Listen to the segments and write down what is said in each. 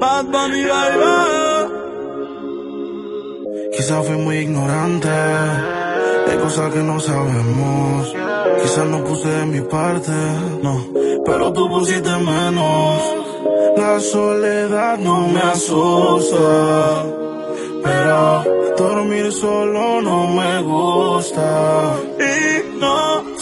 Bad Bunny, baby. Quizás fui muy ignorante, hay cosas que no sabemos. Quizás no puse de mi parte, no, pero tú pusiste menos. La soledad no me asusta, pero dormir solo no me gusta. Y no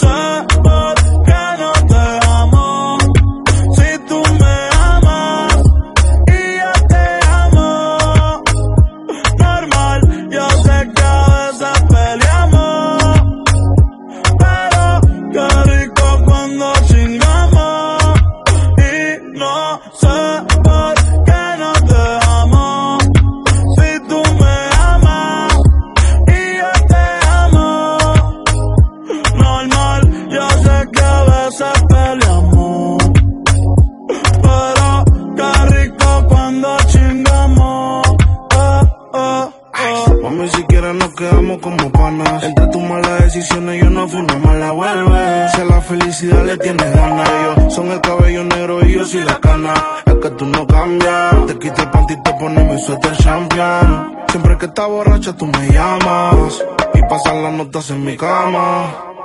eh. Mami, si quieres nos quedamos como panas. Entre tus malas decisiones yo no fui una mala vuelve. Si a la felicidad le tienes ganas, yo son el cabello negro y yo soy la cana. Es que tú no cambias. Te quito el panty y te pones mi suéter champion. Siempre que estás borracha tú me llamas. Y pasan las notas en mi cama.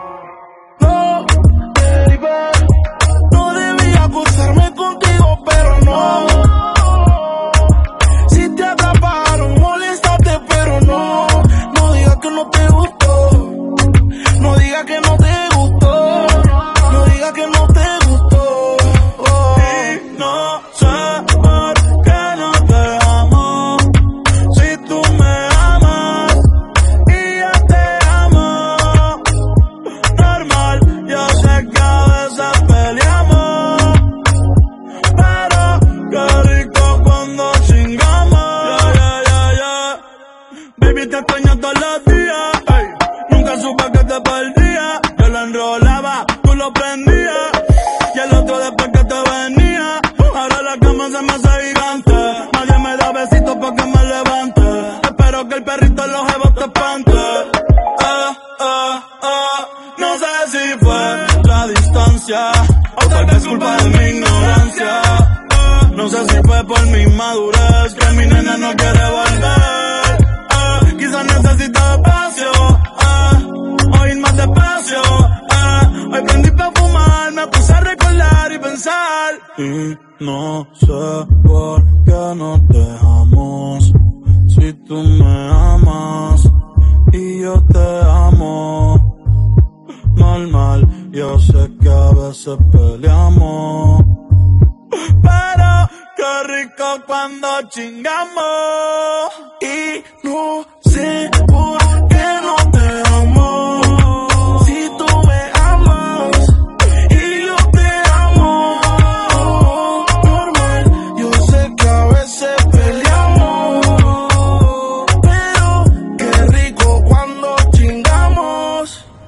Que te perdía. Yo lo enrolaba, tú lo prendías. Y el otro después que te venía. Ahora la cama se me hace gigante. Nadie me da besitos pa' que me levante. Espero que el perrito en los jevos te espante. Ah, ah, ah. No sé si fue la distancia. O tal vez culpa de mi ignorancia. No sé si fue por mi madurez. Que mi nena no quiere Hoy prendí pa' fumar. Me puse a recordar y pensar. Y no sé por qué nos dejamos. Si tú me amas y yo te amo. Normal, yo sé que a veces peleamos. Pero qué rico cuando chingamos. Y no